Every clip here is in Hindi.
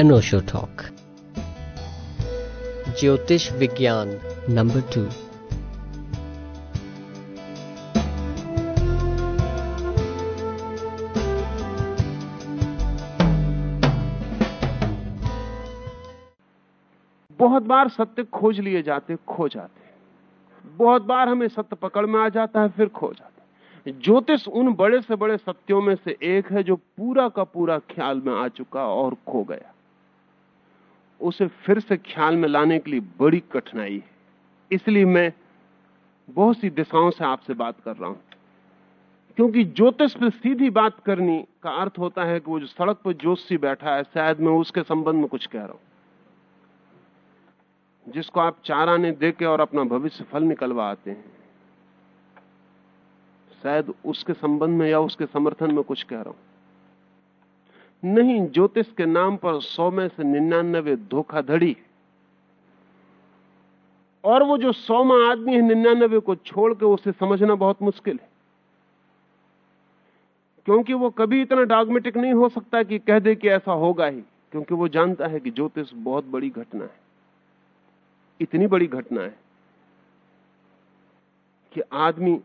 अनोशो टॉक ज्योतिष विज्ञान नंबर टू बहुत बार सत्य खोज लिए जाते खो जाते बहुत बार हमें सत्य पकड़ में आ जाता है फिर खो जाता है। ज्योतिष उन बड़े से बड़े सत्यों में से एक है जो पूरा का पूरा ख्याल में आ चुका और खो गया। उसे फिर से ख्याल में लाने के लिए बड़ी कठिनाई है। इसलिए मैं बहुत सी दिशाओं से आपसे बात कर रहा हूँ। क्योंकि ज्योतिष पर सीधी बात करनी का अर्थ होता है कि वो जो सड़क पर जोशी बैठा है, शायद मैं उसके संबंध में कुछ कह रहा हूँ। जिसको आप चार आने दे के और अपना भविष्य फल निकलवा आते हैं, शायद उसके संबंध में या उसके समर्थन में कुछ कह रहा हूँ। नहीं, ज्योतिष के नाम पर सौ में से निन्यानबे धोखाधड़ी। और वो जो सौमा आदमी है निन्यानबे को छोड़ के उसे समझना बहुत मुश्किल है। क्योंकि वो कभी इतना डॉगमेटिक नहीं हो सकता कि कह दे कि ऐसा होगा ही, क्योंकि वो जानता है कि ज्योतिष बहुत बड़ी घटना है। इतनी बड़ी घटना है कि आदमी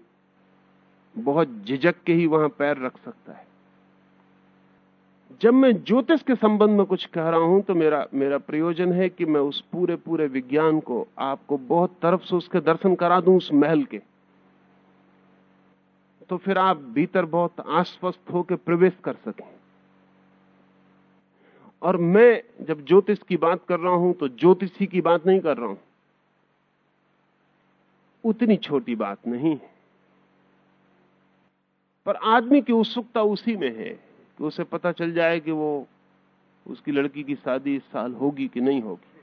बहुत झिझक के ही वहाँ पैर रख सकता है। जब मैं ज्योतिष के संबंध में कुछ कह रहा हूँ तो मेरा मेरा प्रयोजन है कि मैं उस पूरे पूरे विज्ञान को, आपको बहुत तरफ़ से उसके दर्शन करा दूँ उस महल के। तो फिर आप भीतर बहुत आश्वस्त होकर प्रवेश कर सकें। और मैं जब ज्योतिष की बात कर रहा हूँ तो ज्योतिषी की बात नहीं कर रहा हूँ। उतनी छोटी बात नहीं पर आदमी की उत्सुकता उसी में है। कि उसे पता चल जाए कि वो उसकी लड़की की शादी इस साल होगी कि नहीं होगी।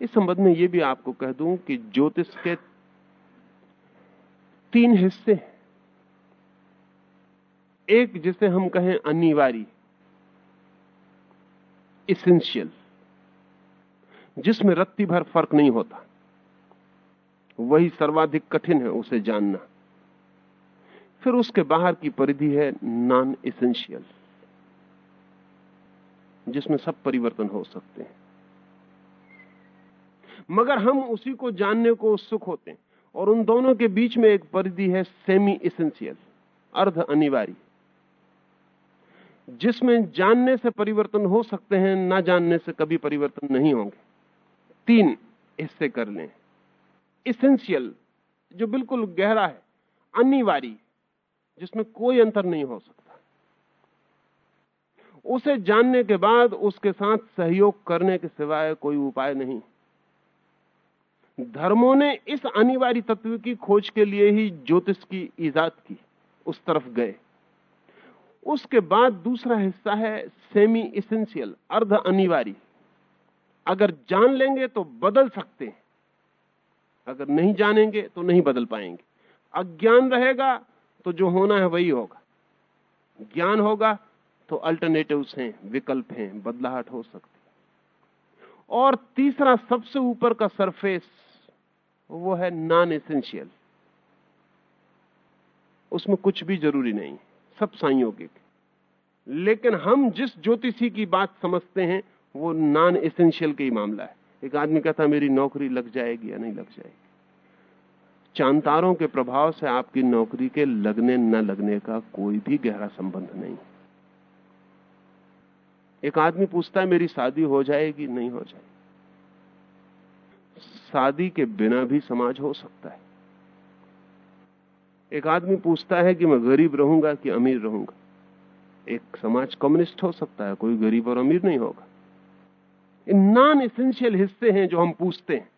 इस संबंध में यह भी आपको कह दूँ कि ज्योतिष के तीन हिस्से एक जिसे हम कहें अनिवार्य इसेंशियल जिसमें रत्ती भर फ़र्क नहीं होता। वही सर्वाधिक कठिन है उसे जानना। फिर उसके बाहर की परिधि है नॉन इसेंशियल जिसमें सब परिवर्तन हो सकते हैं। मगर हम उसी को जानने को उत्सुक होते हैं और उन दोनों के बीच में एक परिधि है सेमी इसेंशियल अर्ध अनिवार्य, जिसमें जानने से परिवर्तन हो सकते हैं, ना जानने से कभी परिवर्तन नहीं होंगे। तीन हिस्से कर लें। इसेंशियल जो बिल्कुल गहरा है, अनिवार्य जिसमें कोई अंतर नहीं हो सकता। उसे जानने के बाद उसके साथ सहयोग करने के सिवाय कोई उपाय नहीं। धर्मों ने इस अनिवार्य तत्व की खोज के लिए ही ज्योतिष की ईजाद की, उस तरफ़ गए। उसके बाद दूसरा हिस्सा है सेमी इसेंशियल अर्ध अनिवार्य। अगर जान लेंगे तो बदल सकते हैं। अगर नहीं जानेंगे तो नहीं बदल पाएँगे। अज्ञान रहेगा तो जो होना है वही होगा। ज्ञान होगा तो अल्टरनेटिव्स हैं, विकल्प हैं, बदलाहट हो सकती और तीसरा सबसे ऊपर का सरफेस वो है नॉन एसेंशियल उसमें कुछ भी ज़रूरी नहीं, सब संयोगिक। लेकिन हम जिस ज्योतिषी की बात समझते हैं, वो नॉन एसेंशियल का ही मामला है। एक आदमी कहता मेरी नौकरी लग जाएगी या नहीं लग जाएगी? चांतारों के प्रभाव से आपकी नौकरी के लगने न लगने का कोई भी गहरा संबंध नहीं। एक आदमी पूछता है, मेरी शादी हो जाएगी? नहीं हो जाएगी। शादी के बिना भी समाज हो सकता है। एक आदमी पूछता है कि मैं गरीब रहूँगा कि अमीर रहूँगा? एक समाज कम्युनिस्ट हो सकता है, कोई गरीब और अमीर नहीं होगा। इन नॉन इसेंशियल हिस्से हैं जो हम पूछते हैं।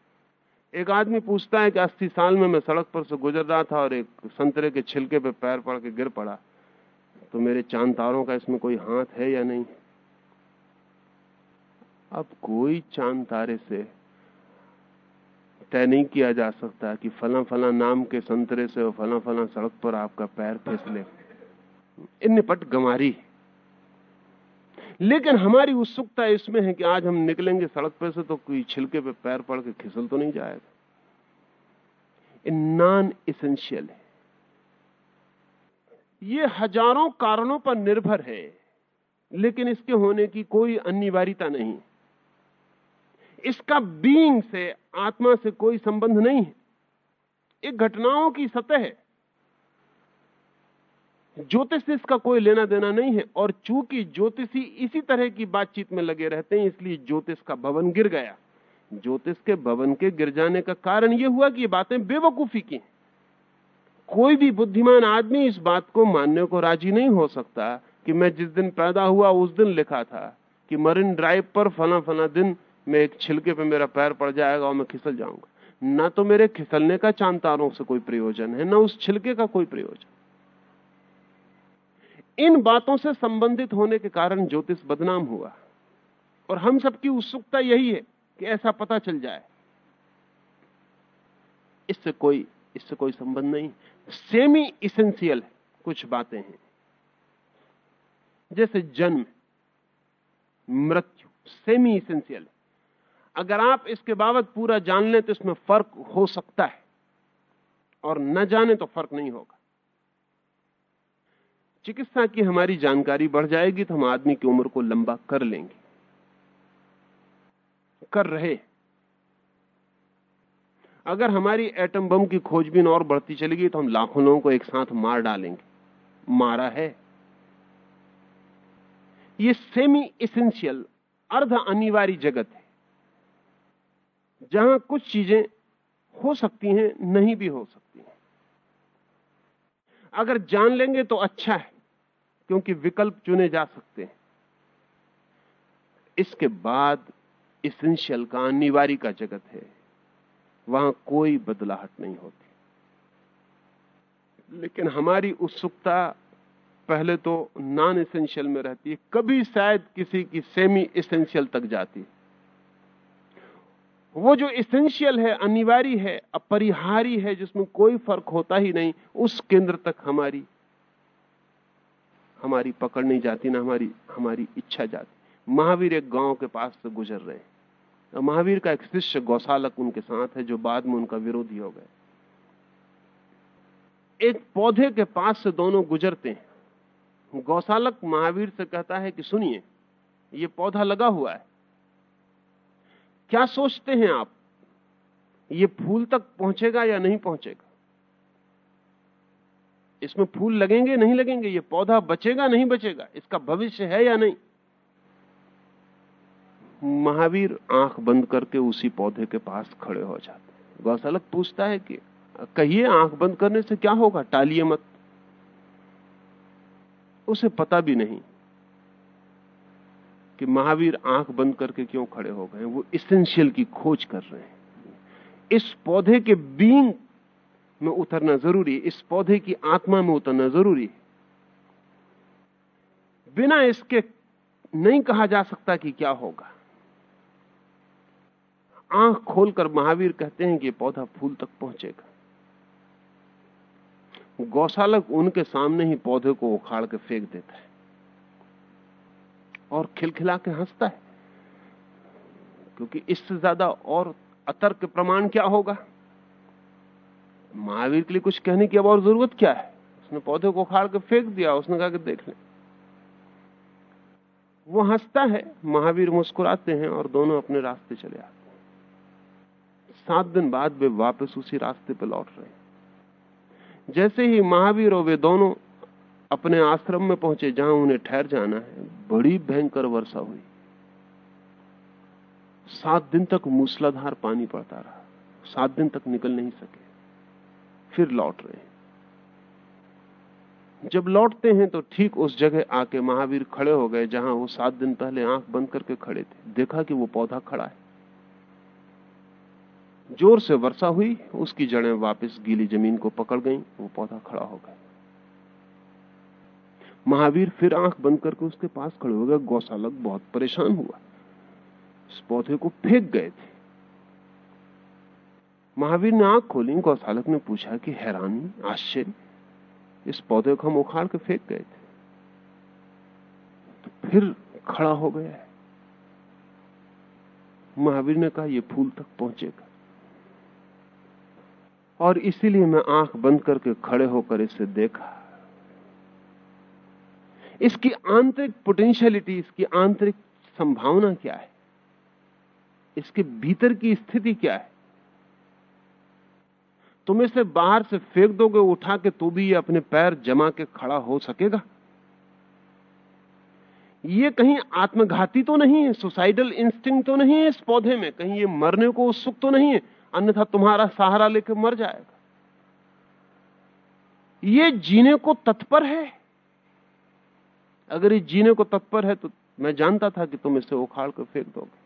एक आदमी पूछता है कि अस्सी साल में मैं सड़क पर से गुजर रहा था और एक संतरे के छिलके पे पैर पड़ के गिर पड़ा। तो मेरे चाँद तारों का इसमें कोई हाथ है या नहीं? अब कोई चाँद तारे से तय नहीं किया जा सकता कि फला फला नाम के संतरे से और फला फला सड़क पर आपका पैर फिसले निपट गमारी लेकिन हमारी उत्सुकता इसमें है कि आज हम निकलेंगे सड़क पर से तो कोई छिलके पे पैर पड़ के खिसल तो नहीं जाएगा। नॉन इसेंशियल है। ये हज़ारों कारणों पर निर्भर है, लेकिन इसके होने की कोई अनिवार्यता नहीं। इसका बीइंग से आत्मा से कोई संबंध नहीं है। एक घटनाओं की सतह है। ज्योतिष से इसका कोई लेना देना नहीं है और चूँकि ज्योतिषी इसी तरह की बातचीत में लगे रहते हैं, इसलिए ज्योतिष का भवन गिर गया। ज्योतिष के भवन के गिर जाने का कारण यह हुआ कि ये बातें बेवकूफ़ी की कोई भी बुद्धिमान आदमी इस बात को मानने को राज़ी नहीं हो सकता कि मैं जिस दिन पैदा हुआ, उस दिन लिखा था कि मरीन ड्राइव पर फला फला दिन में एक छिलके पे मेरा पैर पड़ जाएगा और मैं खिसल जाऊँगा। ना तो मेरे खिसलने का चाँद तारों से कोई प्रयोजन है, ना उस छिलके का कोई प्रयोजन। इन बातों से संबंधित होने के कारण ज्योतिष बदनाम हुआ। और हम सबकी उत्सुकता यही है कि ऐसा पता चल जाए। इससे कोई इससे कोई संबंध नहीं। सेमी इसेंशियल कुछ बातें हैं। जैसे जन्म, मृत्यु, सेमी इसेंशियल। अगर आप इसके बाबत पूरा जान लें तो इसमें फ़र्क हो सकता है। और न जाने तो फ़र्क नहीं होगा। चिकित्सा की हमारी जानकारी बढ़ जाएगी तो हम आदमी की उम्र को लंबा कर लेंगे। कर रहे। अगर हमारी एटम बम की खोजबीन और बढ़ती चलेगी तो हम लाखों लोगों को एक साथ मार डालेंगे। मारा है। ये सेमी इसेंशियल अर्ध अनिवार्य जगत है। जहाँ कुछ चीज़ें हो सकती हैं, नहीं भी हो सकती हैं। अगर जान लेंगे तो अच्छा है। क्योंकि विकल्प चुने जा सकते हैं। इसके बाद इसेंशियल का अनिवार्य का जगत है। वहाँ कोई बदलाहट नहीं होती। लेकिन हमारी उत्सुकता पहले तो नॉन इसेंशियल में रहती है। कभी शायद किसी की सेमी इसेंशियल तक जाती। है वो जो इसेंशियल है, अनिवार्य है, अपरिहार्य है, जिसमें कोई फ़र्क होता ही नहीं, उस केंद्र तक हमारी हमारी पकड़ नहीं जाती, ना हमारी हमारी इच्छा जाती। महावीर एक गाँव के पास से गुजर रहे हैं। महावीर का एक शिष्य गौशालक उनके साथ है, जो बाद में उनका विरोधी हो गए। एक पौधे के पास से दोनों गुजरते हैं। गौशालक महावीर से कहता है कि सुनिए, ये पौधा लगा हुआ है। क्या सोचते हैं आप? ये फूल तक पहुंचेगा या नहीं पहुंचेगा? इसमें फूल लगेंगे, नहीं लगेंगे? ये पौधा बचेगा, नहीं बचेगा? इसका भविष्य है या नहीं? महावीर आँख बंद करके उसी पौधे के पास खड़े हो जाते गौशालक पूछता है कि, कहिए आँख बंद करने से क्या होगा? टालिए मत। उसे पता भी नहीं कि महावीर आँख बंद करके क्यों खड़े हो गए वो इसेंशियल की खोज कर रहे हैं। इस पौधे के बींग में उतरना ज़रूरी इस पौधे की आत्मा में उतरना ज़रूरी है। बिना इसके नहीं कहा जा सकता कि क्या होगा। आँख खोलकर महावीर कहते हैं कि पौधा फूल तक पहुंचेगा। गौशालक उनके सामने ही पौधे को उखाड़ के फेंक देता है और खिलखिला के हंसता है। क्योंकि इससे ज़्यादा और अतर्क प्रमाण क्या होगा? महावीर के लिए कुछ कहने की अब और ज़रूरत क्या है? उसने पौधे को उखाड़ के फेंक दिया, उसने कहा कि देख ले। वो हंसता है, महावीर मुस्कुराते हैं और दोनों अपने रास्ते चले आते हैं। सात दिन बाद वे वापस उसी रास्ते पर लौट रहे जैसे ही महावीर और वे दोनों अपने आश्रम में पहुँचे, जहाँ उन्हें ठहर जाना है, बड़ी भयंकर वर्षा हुई। सात दिन तक मूसलाधार पानी पड़ता रहा। सात दिन तक निकल नहीं सके। फिर लौट रहे जब लौटते हैं तो ठीक उस जगह आके महावीर खड़े हो गए जहाँ वो सात दिन पहले आँख बंद करके खड़े थे। देखा कि वो पौधा खड़ा है। ज़ोर से वर्षा हुई, उसकी जड़ें वापस गीली ज़मीन को पकड़ गईं, वो पौधा खड़ा हो गया। महावीर फिर आँख बंद करके उसके पास खड़े हो गए। गौशालक बहुत परेशान हुआ। उस पौधे को फेंक गए थे। महावीर ने आँख खोली गौशालक ने पूछा कि, हैरानी, आश्चर्य, इस पौधे को हम उखाड़ के फेंक गए थे। तो फिर खड़ा हो गया है। महावीर ने कहा यह फूल तक पहुंचेगा। और इसीलिए मैं आँख बंद करके खड़े होकर इसे देखा। इसकी आंतरिक पोटेंशियलिटी इसकी आंतरिक संभावना क्या है? इसके भीतर की स्थिति क्या है? तुम इसे बाहर से फेंक दोगे, उठा के तो भी अपने पैर जमा के खड़ा हो सकेगा। ये कहीं आत्मघाती तो नहीं है सुसाइडल इंस्टिंग तो नहीं है इस पौधे में, कहीं ये मरने को उत्सुक तो नहीं है, अन्यथा तुम्हारा सहारा लेकर मर जाएगा। ये जीने को तत्पर है। अगर ये जीने को तत्पर है तो मैं जानता था कि तुम इसे उखाड़ कर फेंक दोगे।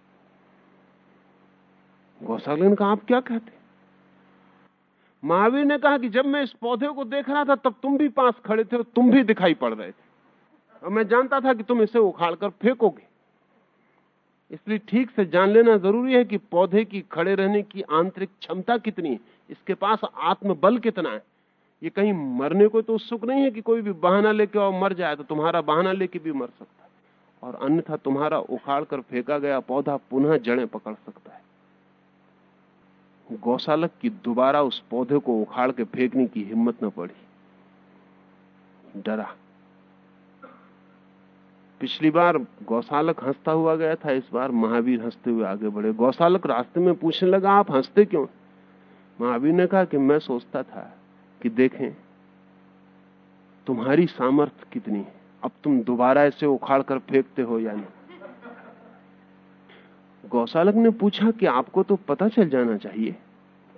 गौशाला कहा आप क्या कहते महावीर ने कहा कि जब मैं इस पौधे को देख रहा था, तब तुम भी पास खड़े थे और तुम भी दिखाई पड़ रहे थे। और मैं जानता था कि तुम इसे उखाड़ कर फेंकोगे। इसलिए ठीक से जान लेना ज़रूरी है कि पौधे की खड़े रहने की आंतरिक क्षमता कितनी है, इसके पास आत्मबल कितना है। ये कहीं मरने को तो उत्सुक नहीं है कि कोई भी बहाना लेके और मर जाए तो तुम्हारा बहाना लेके भी मर सकता है। और अन्यथा तुम्हारा उखाड़ कर फेंका गया पौधा पुनः जड़ें पकड़ सकता है। गौशालक की दोबारा उस पौधे को उखाड़ के फेंकने की हिम्मत न पड़ी। डरा। पिछली बार गौशालक हंसता हुआ गया था, इस बार महावीर हँसते हुए आगे बढ़े। गौशालक रास्ते में पूछने लगा, आप हँसते क्यों? महावीर ने कहा कि मैं सोचता था कि देखें, तुम्हारी सामर्थ्य कितनी है? अब तुम दोबारा इसे उखाड़ कर फेंकते हो या नहीं? गौशालक ने पूछा कि आपको तो पता चल जाना चाहिए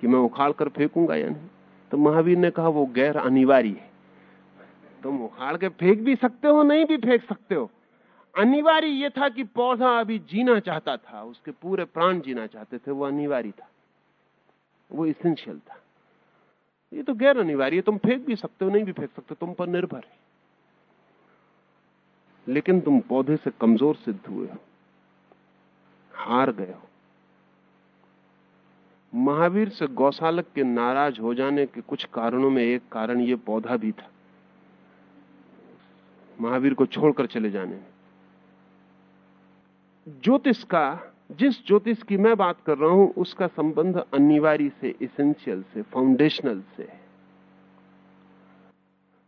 कि मैं उखाड़ कर फेंकूँगा या नहीं। तो महावीर ने कहा, वो गैर अनिवार्य है। तुम उखाड़ के फेंक भी सकते हो, नहीं भी फेंक सकते हो। अनिवार्य यह था कि पौधा अभी जीना चाहता था, उसके पूरे प्राण जीना चाहते थे, वो अनिवार्य था। वो इसेंशियल था। ये तो गैर अनिवार्य तुम फेंक भी सकते हो, नहीं भी फेंक सकते तुम पर निर्भर है। लेकिन तुम पौधे से कमज़ोर सिद्ध हुए हो। हार गए हो। महावीर से गौशालक के नाराज़ हो जाने के कुछ कारणों में एक कारण यह पौधा भी था। महावीर को छोड़कर चले जाने। में ज्योतिष का, जिस ज्योतिष की मैं बात कर रहा हूँ, उसका संबंध अनिवार्य से इसेंशियल से फाउंडेशनल से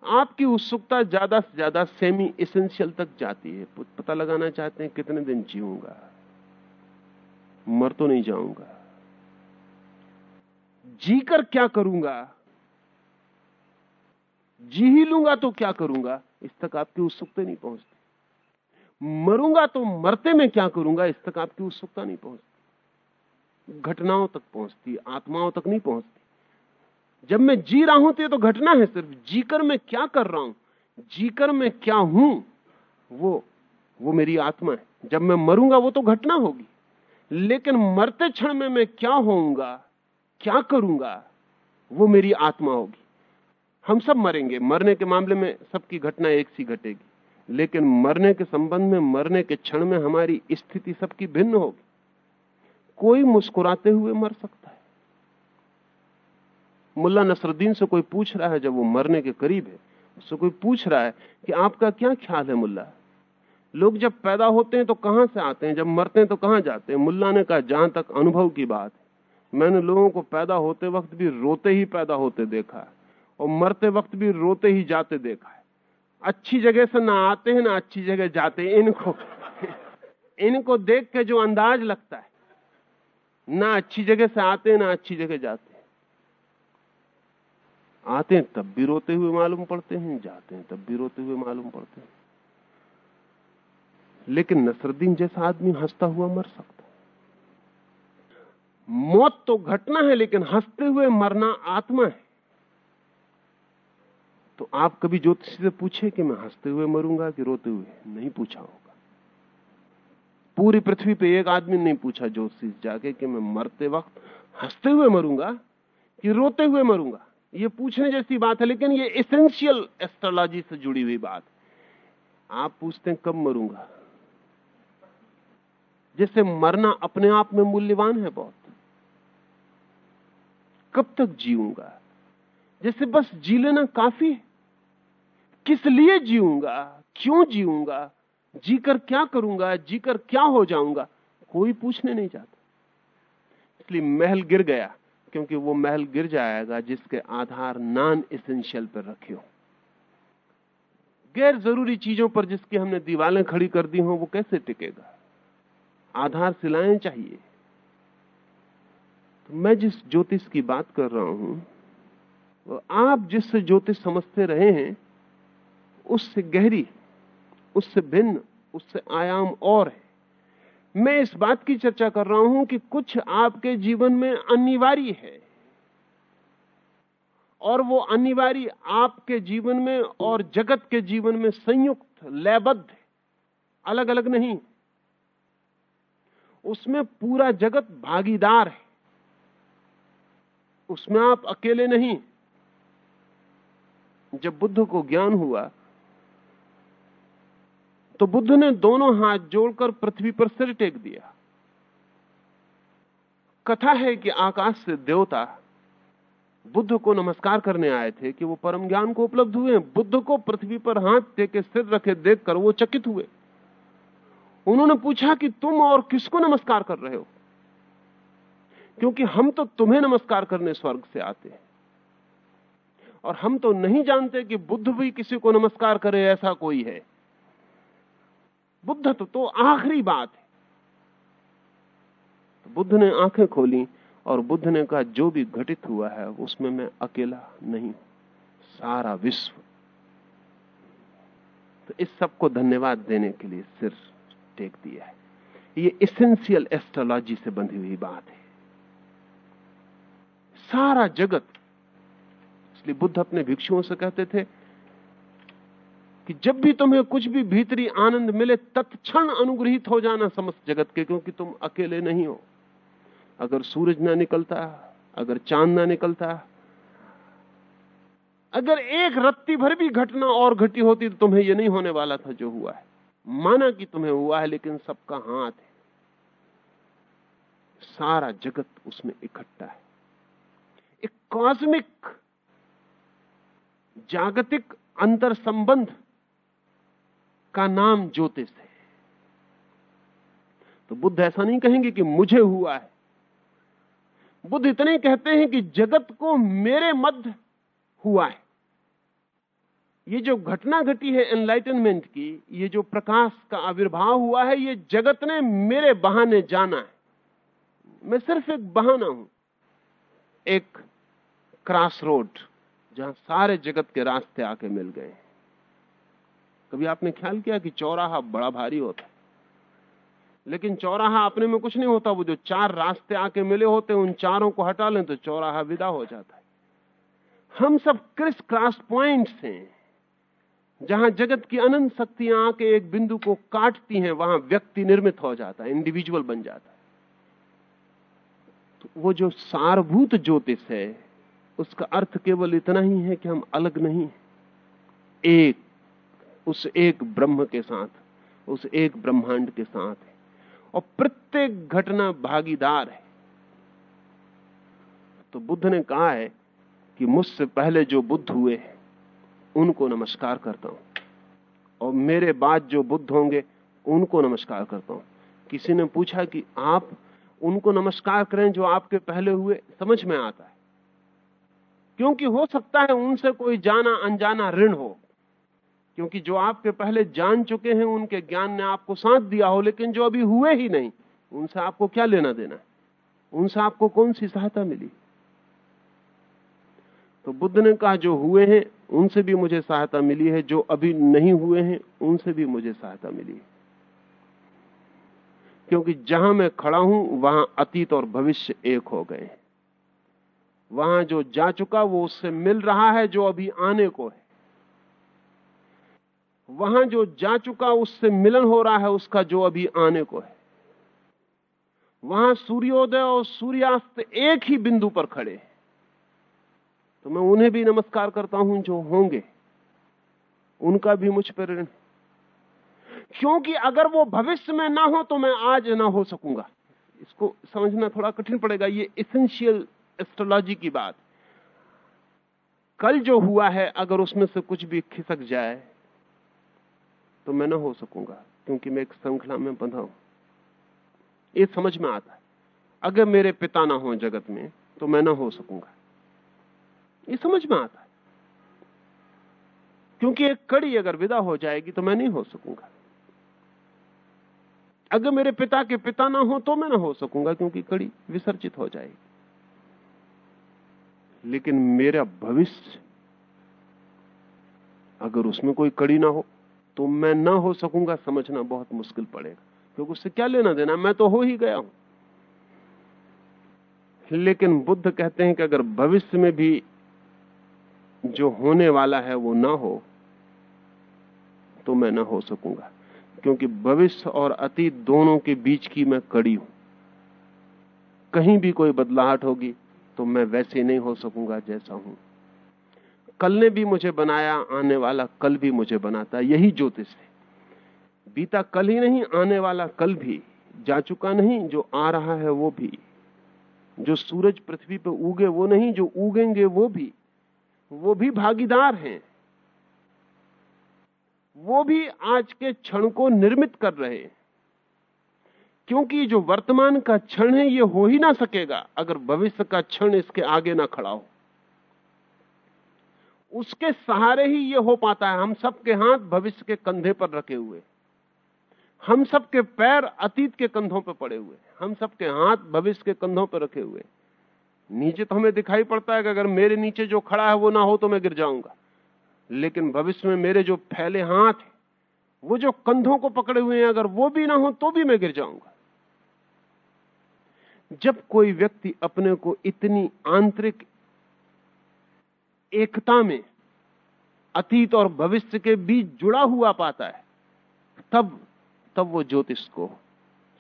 आपकी उत्सुकता ज़्यादा से ज़्यादा सेमी इसेंशियल तक जाती है। पता लगाना चाहते हैं कितने दिन जीऊँगा। मर तो नहीं जाऊँगा। जीकर क्या करूँगा? जी ही लूँगा तो क्या करूँगा? इस तक आपकी उत्सुकता नहीं पहुँचती। मरूँगा तो मरते में क्या करूँगा? इस तक आपकी उत्सुकता नहीं पहुँचती। घटनाओं तक पहुँचती, आत्माओं तक नहीं पहुँचती। जब मैं जी रहा हूँ तो तो घटना है सिर्फ़। जीकर मैं क्या कर रहा हूँ? जीकर मैं क्या हूँ? वो वो मेरी आत्मा है। जब मैं मरूँगा वो तो घटना होगी। लेकिन मरते क्षण में मैं क्या होऊँगा, क्या करूँगा, वो मेरी आत्मा होगी। हम सब मरेंगे। मरने के मामले में सबकी घटना एक सी घटेगी। लेकिन मरने के संबंध में, मरने के क्षण में हमारी स्थिति सबकी भिन्न होगी। कोई मुस्कुराते हुए मर सकता है। मुल्ला नसरुद्दीन से कोई पूछ रहा है, जब वो मरने के करीब है, उससे कोई पूछ रहा है कि आपका क्या ख्याल है मुल्ला? लोग जब पैदा होते हैं तो कहाँ से आते हैं? जब मरते हैं तो कहाँ जाते हैं? मुल्ला ने कहा, जहाँ तक अनुभव की बात है। मैंने लोगों को पैदा होते वक्त भी रोते ही पैदा होते देखा है और मरते वक्त भी रोते ही जाते देखा है। अच्छी जगह से ना आते हैं, ना अच्छी जगह जाते हैं। इनको इनको देख के जो अंदाज लगता है, ना अच्छी जगह से आते हैं, ना अच्छी जगह जाते हैं। आते हैं तब भी रोते हुए मालूम पड़ते हैं, जाते हैं तब भी रोते हुए मालूम पड़ते हैं। लेकिन नसरुद्दीन जैसा आदमी हंसता हुआ मर सकता मौत तो घटना है, लेकिन हँसते हुए मरना आत्मा है। तो आप कभी ज्योतिष से पूछे कि मैं हँसते हुए मरूँगा कि रोते हुए? नहीं पूछा होगा। पूरी पृथ्वी पे एक आदमी नहीं पूछा ज्योतिष जाके कि मैं मरते वक्त हँसते हुए मरूँगा कि रोते हुए मरूँगा? ये पूछने जैसी बात है, लेकिन ये एसेंशियल एस्ट्रोलॉजी से जुड़ी हुई बात। आप पूछते हैं, कब मरूँगा? जैसे मरना अपने आप में मूल्यवान है बहुत। कब तक जीऊँगा? जैसे बस जी लेना काफ़ी किस लिए जीऊँगा? क्यों जीऊँगा? जीकर क्या करूँगा? जीकर क्या हो जाऊँगा? कोई पूछने नहीं जाता। इसलिए महल गिर गया, क्योंकि वो महल गिर जाएगा जिसके आधार नॉन एसेंशियल पर रखे हो। गैर ज़रूरी चीज़ों पर जिसकी हमने दीवारें खड़ी कर दी हो, वो कैसे टिकेगा? आधार सिलाएँ चाहिए। तो मैं जिस ज्योतिष की बात कर रहा हूँ आप जिससे ज्योतिष समझते रहे हैं, उससे गहरी, उससे भिन्न, उससे आयाम और है। मैं इस बात की चर्चा कर रहा हूँ कि कुछ आपके जीवन में अनिवार्य है। और वो अनिवार्य आपके जीवन में और जगत के जीवन में संयुक्त, लयबद्ध अलग अलग नहीं। उसमें पूरा जगत भागीदार है। उसमें आप अकेले नहीं। जब बुद्ध को ज्ञान हुआ तो बुद्ध ने दोनों हाथ जोड़कर पृथ्वी पर सिर टेक दिया। कथा है कि आकाश से देवता बुद्ध को नमस्कार करने आए थे कि वो परम ज्ञान को उपलब्ध हुए बुद्ध को पृथ्वी पर हाथ टेके सिर रखे देखकर वो चकित हुए। उन्होंने पूछा कि तुम और किसको नमस्कार कर रहे हो? क्योंकि हम तो तुम्हें नमस्कार करने स्वर्ग से आते हैं। और हम तो नहीं जानते कि बुद्ध भी किसी को नमस्कार करे ऐसा कोई है। बुद्ध तो, तो आखिरी बात है। तो बुद्ध ने आँखें खोली और बुद्ध ने कहा जो भी घटित हुआ है उसमें मैं अकेला नहीं सारा विश्व तो इस सबको धन्यवाद देने के लिए सिर टेक दिया है। ये इसेंशियल एस्ट्रोलॉजी से बंधी हुई बात है। सारा जगत, इसलिए बुद्ध अपने भिक्षुओं से कहते थे कि जब भी तुम्हें कुछ भी भीतरी आनंद मिले, तत्क्षण अनुग्रहित हो जाना समस्त जगत के, क्योंकि तुम अकेले नहीं हो। अगर सूरज ना निकलता, अगर चाँद ना निकलता, अगर एक रत्ती भर भी घटना और घटी होती तो तुम्हें यह नहीं होने वाला था जो हुआ है। माना कि तुम्हें हुआ है, लेकिन सबका हाथ है। सारा जगत उसमें इकट्ठा है। एक कॉस्मिक, जागतिक अंतर संबंध का नाम ज्योतिष है। तो बुद्ध ऐसा नहीं कहेंगे कि मुझे हुआ है। बुद्ध इतने कहते हैं कि जगत को मेरे मध्य हुआ है। ये जो घटना घटी है एनलाइटनमेंट की, ये जो प्रकाश का आविर्भाव हुआ है, ये जगत ने मेरे बहाने जाना है। मैं सिर्फ़ एक बहाना हूँ। एक क्रॉस रोड जहाँ सारे जगत के रास्ते आके मिल गए। कभी आपने ख्याल किया कि चौराहा बड़ा भारी होता है? लेकिन चौराहा अपने में कुछ नहीं होता। वो जो चार रास्ते आके मिले होते उन चारों को हटा लें तो चौराहा विदा हो जाता है। हम सब क्रिस क्रॉस पॉइंट्स हैं। जहाँ जगत की अनंत शक्तियाँ आके एक बिंदु को काटती हैं, वहाँ व्यक्ति निर्मित हो जाता है इंडिविजुअल बन जाता है। तो वो जो सारभूत ज्योतिष है, उसका अर्थ केवल इतना ही है कि हम अलग नहीं एक, उस एक ब्रह्म के साथ, उस एक ब्रह्मांड के साथ है। और प्रत्येक घटना भागीदार है। तो बुद्ध ने कहा है कि मुझसे पहले जो बुद्ध हुए उनको नमस्कार करता हूँ। और मेरे बाद जो बुद्ध होंगे, उनको नमस्कार करता हूँ। किसी ने पूछा कि आप उनको नमस्कार करें जो आपके पहले हुए, समझ में आता है। क्योंकि हो सकता है उनसे कोई जाना अनजाना ऋण हो। क्योंकि जो आपके पहले जान चुके हैं, उनके ज्ञान ने आपको साथ दिया हो, लेकिन जो अभी हुए ही नहीं, उनसे आपको क्या लेना देना उनसे आपको कौन सी सहायता मिली? तो बुद्ध ने कहा, जो हुए हैं उनसे भी मुझे सहायता मिली है, जो अभी नहीं हुए हैं, उनसे भी मुझे सहायता मिली है। क्योंकि जहाँ मैं खड़ा हूँ, वहाँ अतीत और भविष्य एक हो गए वहाँ जो जा चुका, वो उससे मिल रहा है, जो अभी आने को है। वहाँ जो जा चुका, उससे मिलन हो रहा है, उसका जो अभी आने को है। वहाँ सूर्योदय और सूर्यास्त एक ही बिंदु पर खड़े हैं। तो मैं उन्हें भी नमस्कार करता हूँ जो होंगे। उनका भी मुझ पर ऋण। क्योंकि अगर वो भविष्य में ना हो तो मैं आज ना हो सकूँगा। इसको समझना थोड़ा कठिन पड़ेगा, ये इसेंशियल एस्ट्रोलॉजी की बात। कल जो हुआ है, अगर उसमें से कुछ भी खिसक जाए तो मैं ना हो सकूँगा, क्योंकि मैं एक श्रृंखला में बंधा हूँ। ये समझ में आता है। अगर मेरे पिता ना हो जगत में तो मैं ना हो सकूँगा। ये समझ में आता है। क्योंकि एक कड़ी अगर विदा हो जाएगी तो मैं नहीं हो सकूँगा। अगर मेरे पिता के पिता ना हो तो मैं ना हो सकूँगा, क्योंकि कड़ी विसर्जित हो जाएगी। लेकिन मेरा भविष्य, अगर उसमें कोई कड़ी ना हो तो मैं ना हो सकूँगा समझना बहुत मुश्किल पड़ेगा। क्योंकि उससे क्या लेना देना, मैं तो हो ही गया हूँ। लेकिन बुद्ध कहते हैं कि अगर भविष्य में भी जो होने वाला है वो ना हो तो मैं ना हो सकूँगा। क्योंकि भविष्य और अतीत दोनों के बीच की मैं कड़ी हूँ। कहीं भी कोई बदलाहट होगी तो मैं वैसे नहीं हो सकूँगा जैसा हूँ। कल ने भी मुझे बनाया, आने वाला कल भी मुझे बनाता। यही ज्योतिष है। बीता कल ही नहीं, आने वाला कल भी। जा चुका नहीं, जो आ रहा है वो भी। जो सूरज पृथ्वी पर उगे, वो नहीं, जो उगेंगे वो भी। वो भी भागीदार हैं। वो भी आज के क्षण को निर्मित कर रहे हैं। क्योंकि जो वर्तमान का क्षण है, ये हो ही ना सकेगा अगर भविष्य का क्षण इसके आगे ना खड़ा हो। उसके सहारे ही ये हो पाता है, हम सबके हाथ भविष्य के कंधे पर रखे हुए। हम सबके पैर अतीत के कंधों पर पड़े हुए। हम सबके हाथ भविष्य के कंधों पर रखे हुए। नीचे तो हमें दिखाई पड़ता है कि अगर मेरे नीचे जो खड़ा है वो ना हो तो मैं गिर जाऊँगा। लेकिन भविष्य में मेरे जो फैले हाथ वो जो कंधों को पकड़े हुए हैं, अगर वो भी ना हो तो भी मैं गिर जाऊँगा। जब कोई व्यक्ति अपने को इतनी आंतरिक एकता में अतीत और भविष्य के बीच जुड़ा हुआ पाता है, तब तब वो ज्योतिष को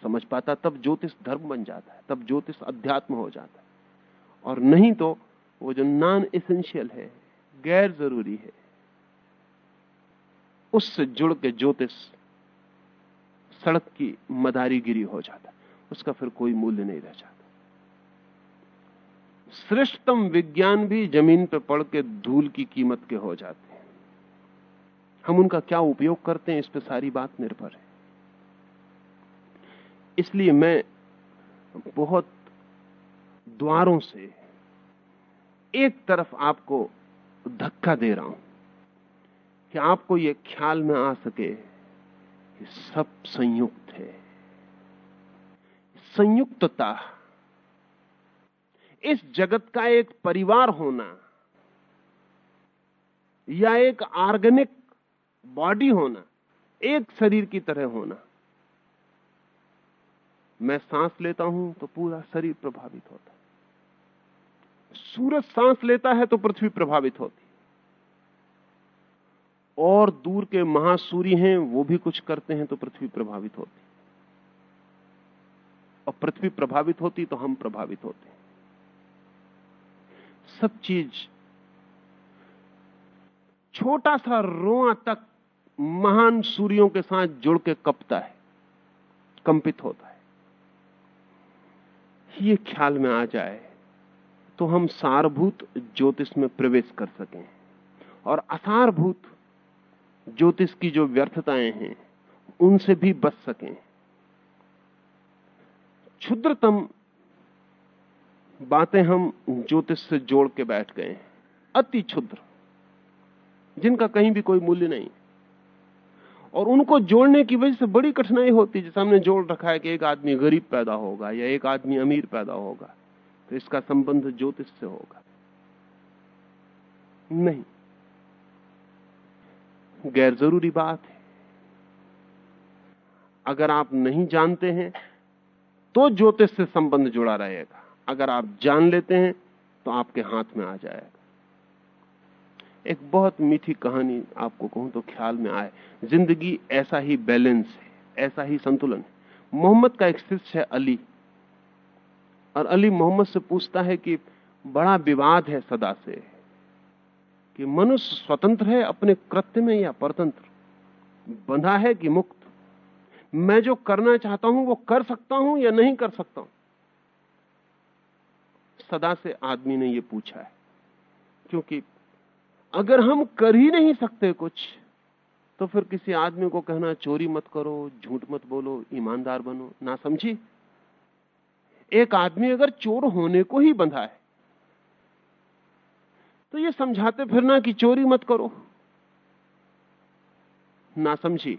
समझ पाता तब ज्योतिष धर्म बन जाता है, तब ज्योतिष अध्यात्म हो जाता है। और नहीं तो वो जो नॉन एसेंशियल है, गैर ज़रूरी है, उससे जुड़ के ज्योतिष सड़क की मदारीगिरी हो जाता, उसका फिर कोई मूल्य नहीं रह जाता। श्रेष्ठतम विज्ञान भी ज़मीन पर पड़ के धूल की कीमत के हो जाते हैं। हम उनका क्या उपयोग करते हैं, इस पर सारी बात निर्भर है। इसलिए मैं बहुत द्वारों से एक तरफ़ आपको धक्का दे रहा हूँ कि आपको यह ख्याल में आ सके कि सब संयुक्त है। संयुक्तता, इस जगत का एक परिवार होना या एक ऑर्गेनिक बॉडी होना, एक शरीर की तरह होना, मैं सांस लेता हूँ तो पूरा शरीर प्रभावित होता है। सूरज सांस लेता है तो पृथ्वी प्रभावित होती और दूर के महासूर्य हैं, वो भी कुछ करते हैं तो पृथ्वी प्रभावित होती और पृथ्वी प्रभावित होती तो हम प्रभावित होते सब चीज़ छोटा सा रोआ तक महान सूर्यों के साथ जुड़ के कपता है, कंपित होता है। ये ख्याल में आ जाए तो हम सारभूत ज्योतिष में प्रवेश कर सकें। और असारभूत ज्योतिष की जो व्यर्थताएँ हैं, उनसे भी बच सकें। क्षुद्रतम बातें हम ज्योतिष से जोड़ के बैठ गए अति क्षुद्र, जिनका कहीं भी कोई मूल्य नहीं। और उनको जोड़ने की वजह से बड़ी कठिनाई होती जैसे हमने जोड़ रखा है कि एक आदमी गरीब पैदा होगा या एक आदमी अमीर पैदा होगा। तो इसका संबंध ज्योतिष से होगा। नहीं। गैर ज़रूरी बात है। अगर आप नहीं जानते हैं तो ज्योतिष से संबंध जुड़ा रहेगा। अगर आप जान लेते हैं तो आपके हाथ में आ जाएगा। एक बहुत मीठी कहानी आपको कहूँ तो ख्याल में आए। ज़िंदगी ऐसा ही बैलेंस है, ऐसा ही संतुलन है। मोहम्मद का एक शिष्य है अली। और अली मोहम्मद से पूछता है कि बड़ा विवाद है सदा से, कि मनुष्य स्वतंत्र है अपने कृत्य में या परतंत्र? बंधा है कि मुक्त? मैं जो करना चाहता हूँ वो कर सकता हूँ या नहीं कर सकता हूँ? सदा से आदमी ने ये पूछा है, क्योंकि अगर हम कर ही नहीं सकते कुछ तो फिर किसी आदमी को कहना, चोरी मत करो, झूठ मत बोलो, ईमानदार बनो, ना समझी? एक आदमी अगर चोर होने को ही बंधा है तो ये समझाते फिरना कि चोरी मत करो। ना समझी?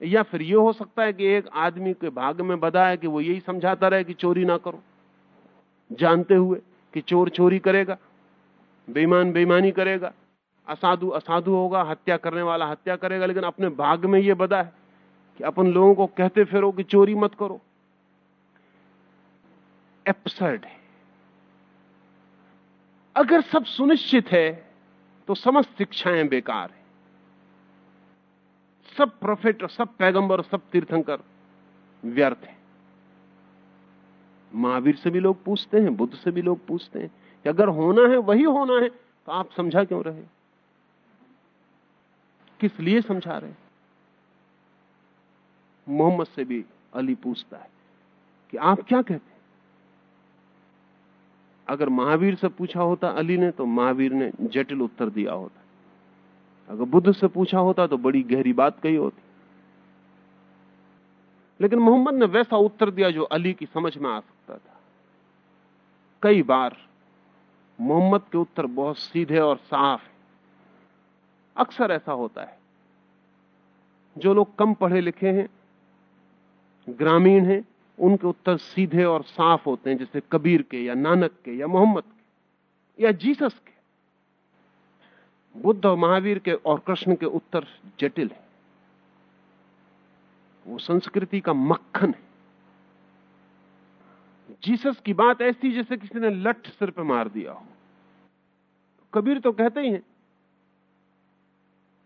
या फिर यह हो सकता है कि एक आदमी के भाग में बधा है कि वो यही समझाता रहे कि चोरी ना करो। जानते हुए कि चोर चोरी करेगा, बेईमान बेईमानी करेगा, असाधु असाधु होगा, हत्या करने वाला हत्या करेगा, लेकिन अपने भाग में यह बदा है कि अपन लोगों को कहते फिरो कि चोरी मत करो। एप्सर्ड है। अगर सब सुनिश्चित है तो समस्त शिक्षाएँ बेकार है। सब प्रोफेट सब पैगंबर, सब तीर्थंकर व्यर्थ है। महावीर से भी लोग पूछते हैं, बुद्ध से भी लोग पूछते हैं कि अगर होना है, वही होना है तो आप समझा क्यों रहे किस लिए समझा रहे मोहम्मद से भी अली पूछता है कि आप क्या कहते अगर महावीर से पूछा होता अली ने तो महावीर ने जटिल उत्तर दिया होता। अगर बुद्ध से पूछा होता तो बड़ी गहरी बात कही होती। लेकिन मोहम्मद ने वैसा उत्तर दिया जो अली की समझ में आ सकता था। कई बार मोहम्मद के उत्तर बहुत सीधे और साफ़ है। अक्सर ऐसा होता है। जो लोग कम पढ़े लिखे हैं, ग्रामीण हैं उनके उत्तर सीधे और साफ़ होते हैं, जैसे कबीर के या नानक के या मोहम्मद के या जीसस के। बुद्ध और महावीर के और कृष्ण के उत्तर जटिल है। वो संस्कृति का मक्खन है। जीसस की बात ऐसी जैसे किसी ने लठ सिर पे मार दिया हो। कबीर तो कहते ही हैं,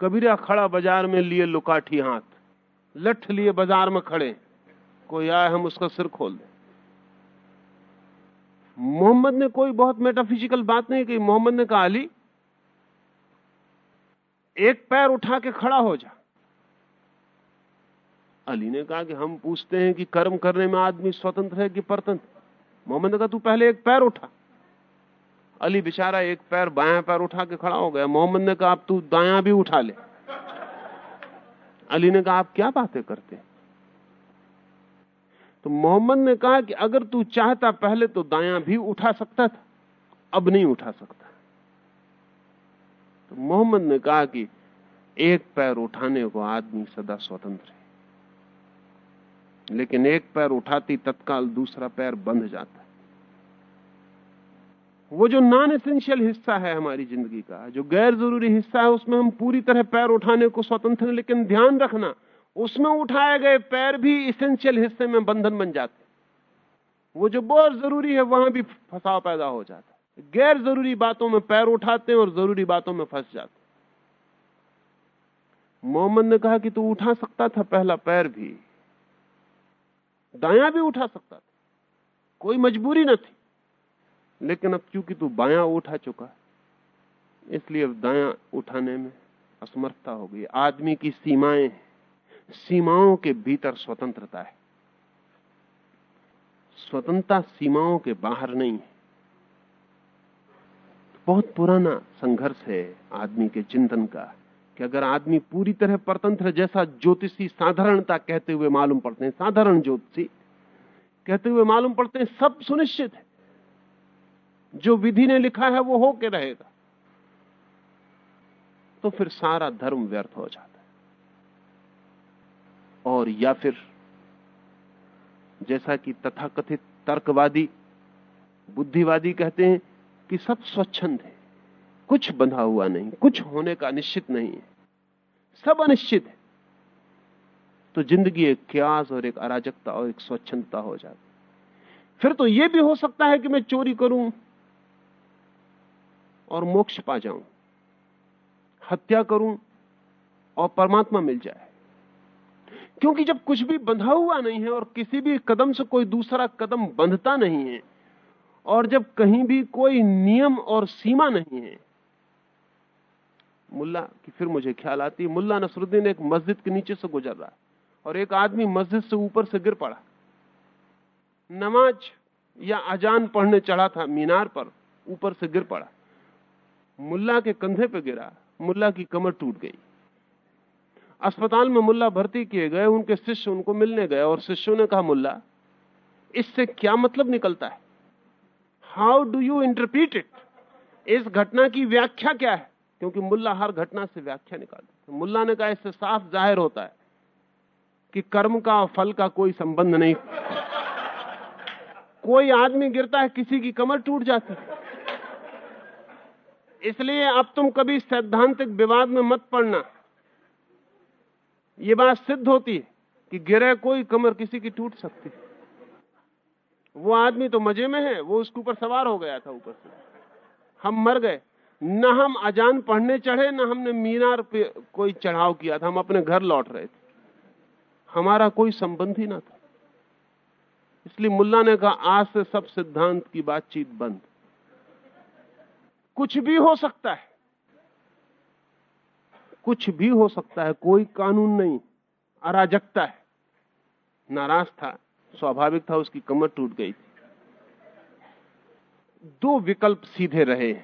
कबीरा खड़ा बाज़ार में लिए लुकाठी हाथ, लठ लिए बाज़ार में खड़े कोई आए हम उसका सिर खोल दें। मोहम्मद ने कोई बहुत मेटाफिजिकल बात नहीं कही मोहम्मद ने कहा, अली, एक पैर उठा के खड़ा हो जा। अली ने कहा कि हम पूछते हैं कि कर्म करने में आदमी स्वतंत्र है कि परतंत्र? मोहम्मद ने कहा, तू पहले एक पैर उठा। अली बेचारा एक पैर बायां पैर उठा के खड़ा हो गया। मोहम्मद ने कहा, अब तू दायां भी उठा ले। अली ने कहा, आप क्या बातें करते तो मोहम्मद ने कहा कि अगर तू चाहता पहले तो दायां भी उठा सकता था, अब नहीं उठा सकता। तो मोहम्मद ने कहा कि एक पैर उठाने को आदमी सदा स्वतंत्र है। लेकिन एक पैर उठाती तत्काल दूसरा पैर बंध जाता है। वो जो नॉन एसेंशियल हिस्सा है हमारी ज़िंदगी का, जो गैर ज़रूरी हिस्सा है, उसमें हम पूरी तरह पैर उठाने को स्वतंत्र हैं, लेकिन ध्यान रखना उसमें उठाए गए पैर भी इसेंशियल हिस्से में बंधन बन जाते वो जो बहुत ज़रूरी है, वहाँ भी फंसाव पैदा हो जाता है। गैर ज़रूरी बातों में पैर उठाते हैं और ज़रूरी बातों में फंस जाते मोहम्मद ने कहा कि तू उठा सकता था पहला पैर भी। दाया भी उठा सकता था। कोई मजबूरी न थी। लेकिन अब क्योंकि तू बाया उठा चुका इसलिए अब दाया उठाने में असमर्थता हो गई। आदमी की सीमाएँ सीमाओं के भीतर स्वतंत्रता है। स्वतंत्रता सीमाओं के बाहर नहीं है। बहुत पुराना संघर्ष है आदमी के चिंतन का, कि अगर आदमी पूरी तरह परतंत्र जैसा ज्योतिषी साधारणता कहते हुए मालूम पड़ते हैं, साधारण ज्योतिषी कहते हुए मालूम पड़ते हैं, सब सुनिश्चित है। जो विधि ने लिखा है, वो होके रहेगा। तो फिर सारा धर्म व्यर्थ हो जाता और या फिर जैसा कि तथाकथित तर्कवादी, बुद्धिवादी कहते हैं कि सब स्वच्छंद है। कुछ बंधा हुआ नहीं, कुछ होने का निश्चित नहीं है। सब अनिश्चित है। तो ज़िंदगी एक क्यास और एक अराजकता और एक स्वच्छंदता हो जाती फिर तो यह भी हो सकता है कि मैं चोरी करूँ और मोक्ष पा जाऊँ, हत्या करूँ और परमात्मा मिल जाए। क्योंकि जब कुछ भी बंधा हुआ नहीं है और किसी भी कदम से कोई दूसरा कदम बंधता नहीं है, और जब कहीं भी कोई नियम और सीमा नहीं है, मुल्ला की फिर मुझे ख्याल आती है मुल्ला नसरुद्दीन एक मस्जिद के नीचे से गुजर रहा और एक आदमी मस्जिद से ऊपर से गिर पड़ा। नमाज़ या अजान पढ़ने चढ़ा था, मीनार पर ऊपर से गिर पड़ा। मुल्ला के कंधे पे गिरा, मुल्ला की कमर टूट गई। अस्पताल में मुल्ला भर्ती किए गए, उनके शिष्य उनको मिलने गए और शिष्यों ने कहा, मुल्ला, इससे क्या मतलब निकलता है? How do you interpret it इस घटना की व्याख्या क्या है? क्योंकि मुल्ला हर घटना से व्याख्या निकालते मुल्ला ने कहा, इससे साफ़ ज़ाहिर होता है कि कर्म का फल का कोई संबंध नहीं। कोई आदमी गिरता है, किसी की कमर टूट जाती है। इसलिए अब तुम कभी सैद्धांतिक विवाद में मत पड़ना। यह बात सिद्ध होती है कि गिरे कोई कमर किसी की टूट सकती वो आदमी तो मज़े में है, वो उसके ऊपर सवार हो गया था ऊपर से। हम मर गए। न हम अजान पढ़ने चढ़े, न हमने मीनार पे कोई चढ़ाव किया था, हम अपने घर लौट रहे थे। हमारा कोई संबंध ही ना था। इसलिए मुल्ला ने कहा, आज से सब सिद्धांत की बातचीत बंद। कुछ भी हो सकता है। कुछ भी हो सकता है, कोई कानून नहीं। अराजकता है। नाराज़ था, स्वाभाविक था, उसकी कमर टूट गई थी। दो विकल्प सीधे रहे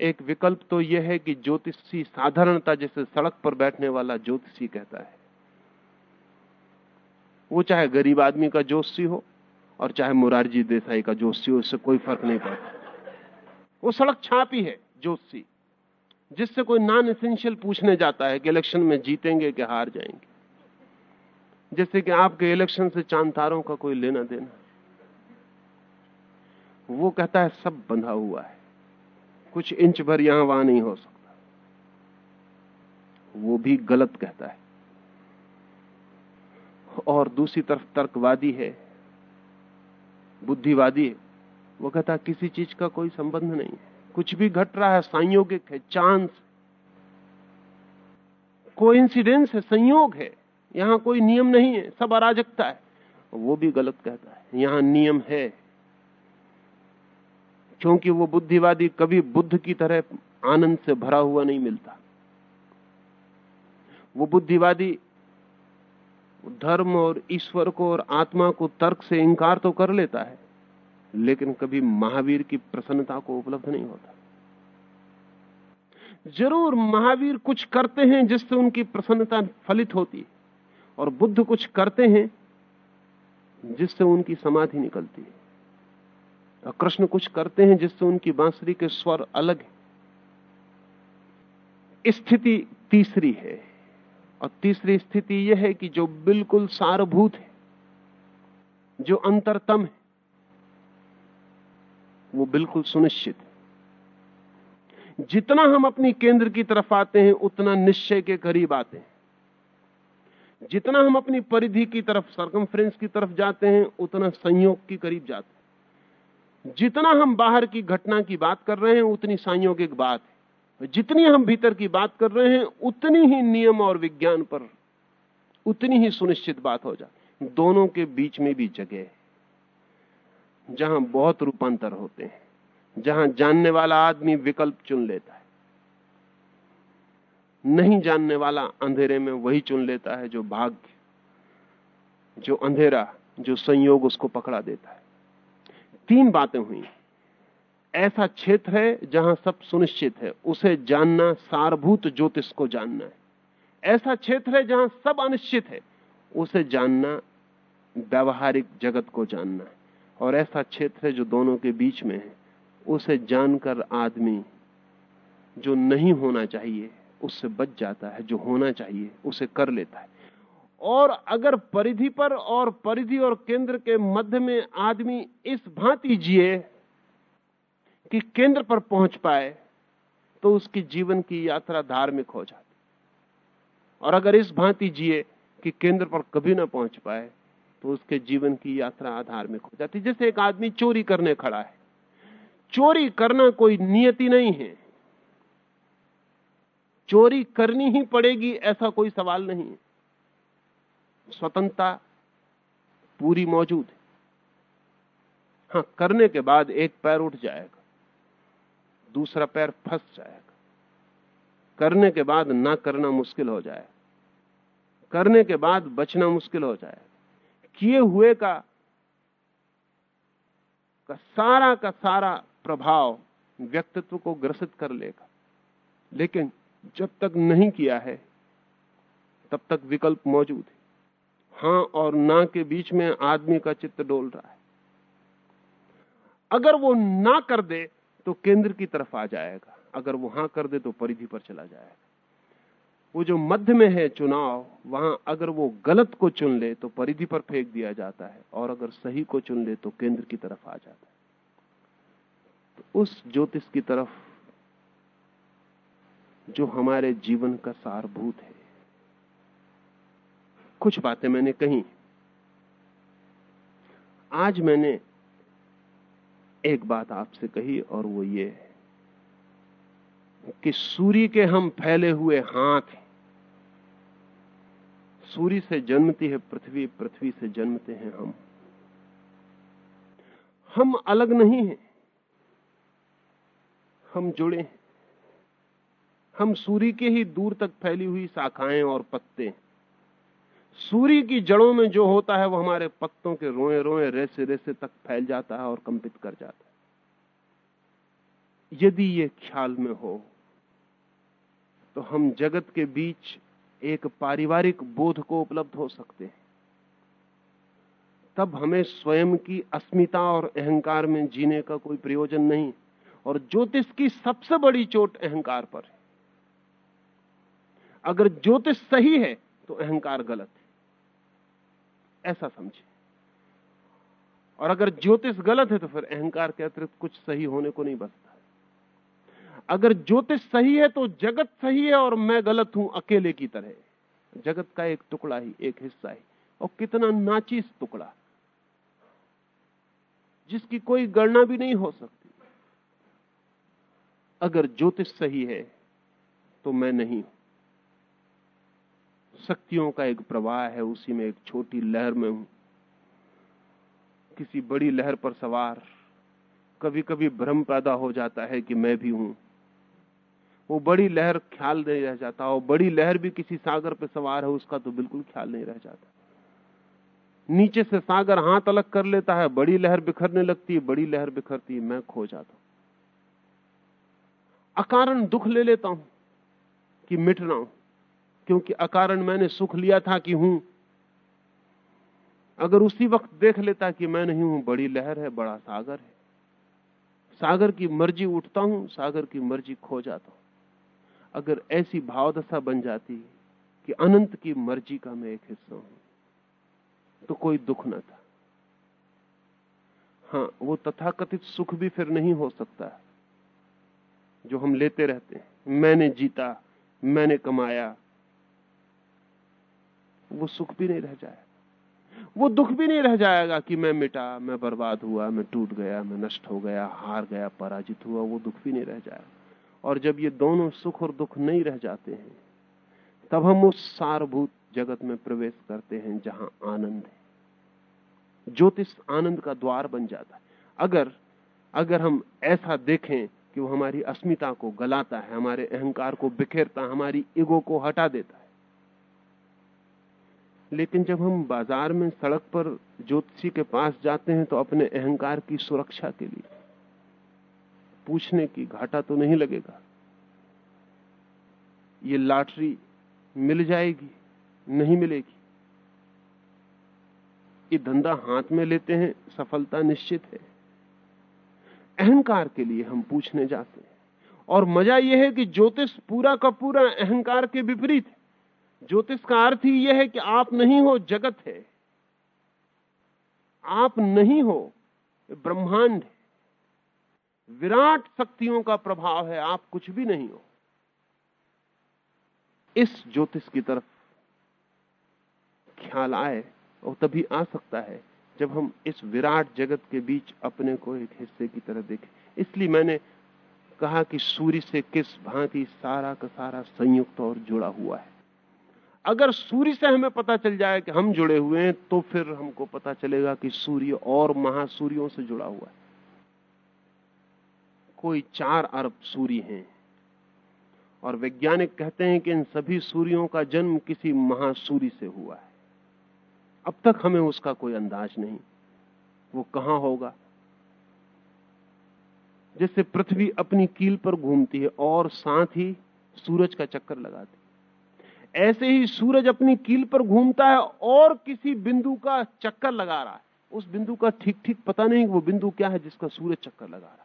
एक विकल्प तो यह है कि ज्योतिषी साधारणता जैसे सड़क पर बैठने वाला ज्योतिषी कहता है। वो चाहे गरीब आदमी का जोशी हो और चाहे मुरारजी देसाई का जोशी हो उससे कोई फ़र्क नहीं पड़ता। वो सड़क छापी है जोशी जिससे कोई नॉन एसेंशियल पूछने जाता है कि इलेक्शन में जीतेंगे कि हार जाएँगे। जैसे कि आपके इलेक्शन से चाँद तारों का कोई लेना देना। वो कहता है, सब बंधा हुआ है। कुछ इंच भर यहाँ वहाँ नहीं हो सकता। वो भी गलत कहता है। और दूसरी तरफ़ तर्कवादी है, बुद्धिवादी है। वो कहता किसी चीज़ का कोई संबंध नहीं है। कुछ भी घट रहा है, संयोगिक है चांस कोइंसिडेंस है, संयोग है। यहाँ कोई नियम नहीं है, सब अराजकता है। वो भी गलत कहता है, यहाँ नियम है। क्योंकि वो बुद्धिवादी कभी बुद्ध की तरह आनंद से भरा हुआ नहीं मिलता। वो बुद्धिवादी धर्म और ईश्वर को और आत्मा को तर्क से इंकार तो कर लेता है लेकिन कभी महावीर की प्रसन्नता को उपलब्ध नहीं होता। ज़रूर महावीर कुछ करते हैं जिससे उनकी प्रसन्नता फलित होती और बुद्ध कुछ करते हैं जिससे उनकी समाधि निकलती है, और कृष्ण कुछ करते हैं जिससे उनकी बांसुरी के स्वर अलग है। स्थिति तीसरी है, और तीसरी स्थिति यह है कि जो बिल्कुल सारभूत है, जो अंतरतम है वो बिल्कुल सुनिश्चित जितना हम अपनी केंद्र की तरफ़ आते हैं, उतना निश्चय के करीब आते हैं। जितना हम अपनी परिधि की तरफ़ सरकमफ्रेंस की तरफ़ जाते हैं, उतना संयोग के करीब जाते हैं। जितना हम बाहर की घटना की बात कर रहे हैं, उतनी संयोगिक बात है। जितनी हम भीतर की बात कर रहे हैं, उतनी ही नियम और विज्ञान पर, उतनी ही सुनिश्चित बात हो जाती दोनों के बीच में भी जगह है। जहाँ बहुत रूपांतर होते हैं, जहाँ जानने वाला आदमी विकल्प चुन लेता है। नहीं जानने वाला अंधेरे में वही चुन लेता है जो भाग्य, जो अंधेरा, जो संयोग उसको पकड़ा देता है। तीन बातें हुई। ऐसा क्षेत्र है जहाँ सब सुनिश्चित है, उसे जानना सारभूत ज्योतिष को जानना है। ऐसा क्षेत्र है जहाँ सब अनिश्चित है, उसे जानना व्यवहारिक जगत को जानना है। और ऐसा क्षेत्र है जो दोनों के बीच में है। उसे जानकर आदमी जो नहीं होना चाहिए, उससे बच जाता है, जो होना चाहिए, उसे कर लेता है। और अगर परिधि पर और परिधि और केंद्र के मध्य में आदमी इस भांति जिए कि केंद्र पर पहुँच पाए तो उसकी जीवन की यात्रा धार्मिक हो जाती। और अगर इस भांति जिए कि केंद्र पर कभी ना पहुँच पाए तो उसके जीवन की यात्रा अधार्मिक हो जाती जैसे एक आदमी चोरी करने खड़ा है। चोरी करना कोई नियति नहीं है। चोरी करनी ही पड़ेगी ऐसा कोई सवाल नहीं है। स्वतंत्रता पूरी मौजूद है। हाँ, करने के बाद एक पैर उठ जाएगा, दूसरा पैर फंस जाएगा। करने के बाद ना करना मुश्किल हो जाएगा। करने के बाद बचना मुश्किल हो जाएगा। किए हुए का का सारा का सारा प्रभाव व्यक्तित्व को ग्रसित कर लेगा। लेकिन जब तक नहीं किया है, तब तक विकल्प मौजूद है। हाँ और ना के बीच में आदमी का चित्त डोल रहा है। अगर वो ना कर दे तो केंद्र की तरफ़ आ जाएगा। अगर वो हाँ कर दे तो परिधि पर चला जाएगा। वो जो मध्य में है चुनाव, वहाँ अगर वो गलत को चुन ले तो परिधि पर फेंक दिया जाता है और अगर सही को चुन ले तो केंद्र की तरफ़ आ जाता है। तो उस ज्योतिष की तरफ़ जो हमारे जीवन का सारभूत है। कुछ बातें मैंने कही। आज मैंने एक बात आपसे कही और वो ये है कि सूर्य के हम फैले हुए हाथ हैं। सूर्य से जन्मती है, पृथ्वी पृथ्वी से जन्मते हैं हम। हम अलग नहीं हैं। हम जुड़े हैं। हम सूर्य के ही दूर तक फैली हुई शाखाएँ और पत्ते सूर्य की जड़ों में जो होता है, वो हमारे पत्तों के रोए रोए रेसे रेसे तक फैल जाता है और कंपित कर जाता है। यदि ये ख्याल में हो तो हम जगत के बीच एक पारिवारिक बोध को उपलब्ध हो सकते हैं। तब हमें स्वयं की अस्मिता और अहंकार में जीने का कोई प्रयोजन नहीं। और ज्योतिष की सबसे बड़ी चोट अहंकार पर है। अगर ज्योतिष सही है तो अहंकार गलत है। ऐसा समझे। और अगर ज्योतिष गलत है तो फिर अहंकार के अतिरिक्त कुछ सही होने को नहीं बचता अगर ज्योतिष सही है तो जगत सही है और मैं गलत हूँ अकेले की तरह। जगत का एक टुकड़ा ही, एक हिस्सा ही। और कितना नाचीस टुकड़ा। जिसकी कोई गणना भी नहीं हो सकती। अगर ज्योतिष सही है तो मैं नहीं हूँ। शक्तियों का एक प्रवाह है, उसी में एक छोटी लहर में हूँ। किसी बड़ी लहर पर सवार कभी कभी भ्रम पैदा हो जाता है कि मैं भी हूँ। वो बड़ी लहर ख्याल नहीं रह जाता, और बड़ी लहर भी किसी सागर पे सवार है, उसका तो बिल्कुल ख्याल नहीं रह जाता। नीचे से सागर हाथ अलग कर लेता है, बड़ी लहर बिखरने लगती है, बड़ी लहर बिखरती है, मैं खो जाता हूँ। अकारण दुख ले लेता हूँ कि मिट रहा हूँ, क्योंकि अकारण मैंने सुख लिया था कि हूँ। अगर उसी वक्त देख लेता कि मैं नहीं हूँ, बड़ी लहर है, बड़ा सागर है। सागर की मर्ज़ी उठता हूँ, सागर की मर्ज़ी खो जाता हूँ। अगर ऐसी भावदशा बन जाती कि अनंत की मर्ज़ी का मैं एक हिस्सा हूँ तो कोई दुख न था। हाँ वो तथाकथित सुख भी फिर नहीं हो सकता जो हम लेते रहते हैं। मैंने जीता, मैंने कमाया, वो सुख भी नहीं रह जाएगा। वो दुख भी नहीं रह जाएगा कि मैं मिटा, मैं बर्बाद हुआ, मैं टूट गया, मैं नष्ट हो गया, हार गया, पराजित हुआ, वो दुख भी नहीं रह जाएगा। और जब ये दोनों सुख और दुख नहीं रह जाते हैं, तब हम उस सारभूत जगत में प्रवेश करते हैं जहाँ आनंद है। ज्योतिष आनंद का द्वार बन जाता है। अगर अगर हम ऐसा देखें कि वो हमारी अस्मिता को गलाता है, हमारे अहंकार को बिखेरता है, हमारी ईगो को हटा देता है। लेकिन जब हम बाज़ार में सड़क पर ज्योतिषी के पास जाते हैं तो अपने अहंकार की सुरक्षा के लिए पूछने की घाटा तो नहीं लगेगा। ये लॉटरी मिल जाएगी, नहीं मिलेगी। ये धंधा हाथ में लेते हैं, सफलता निश्चित है। अहंकार के लिए हम पूछने जाते हैं। और मज़ा यह है कि ज्योतिष पूरा का पूरा अहंकार के विपरीत ज्योतिष का अर्थ ही यह है कि आप नहीं हो, जगत है। आप नहीं हो, ब्रह्मांड है। विराट शक्तियों का प्रभाव है, आप कुछ भी नहीं हो। इस ज्योतिष की तरफ़ ख्याल आए और तभी आ सकता है जब हम इस विराट जगत के बीच अपने को एक हिस्से की तरह देखें। इसलिए मैंने कहा कि सूर्य से किस भांति सारा का सारा संयुक्त और जुड़ा हुआ है। अगर सूर्य से हमें पता चल जाए कि हम जुड़े हुए हैं तो फिर हमको पता चलेगा कि सूर्य और महासूर्यों से जुड़ा हुआ है। कोई चार अरब सूर्य हैं। और वैज्ञानिक कहते हैं कि इन सभी सूर्यों का जन्म किसी महासूर्य से हुआ है। अब तक हमें उसका कोई अंदाज नहीं। वो कहाँ होगा? जैसे पृथ्वी अपनी कील पर घूमती है और साथ ही सूरज का चक्कर लगाती है। ऐसे ही सूरज अपनी कील पर घूमता है और किसी बिंदु का चक्कर लगा रहा है। उस बिंदु का ठीक ठीक पता नहीं वो बिंदु क्या है जिसका सूरज चक्कर लगा रहा है।